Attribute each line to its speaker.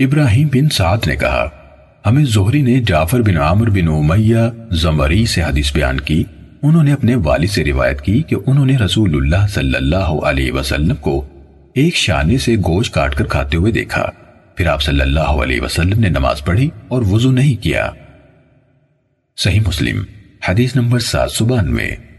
Speaker 1: ابراہیم بن سعد نے کہا، ہمیں زہری نے جعفر بن عامر بن امیہ زمری سے حدیث بیان کی۔ انہوں نے اپنے والد سے روایت کی کہ انہوں نے رسول اللہ صلی اللہ علیہ وسلم کو ایک شانے سے گوشت کاٹ کر کھاتے ہوئے دیکھا۔ پھر آپ صلی اللہ علیہ وسلم نے نماز پڑھی اور وضو نہیں کیا۔ صحیح مسلم، حدیث نمبر سات سو بانوے۔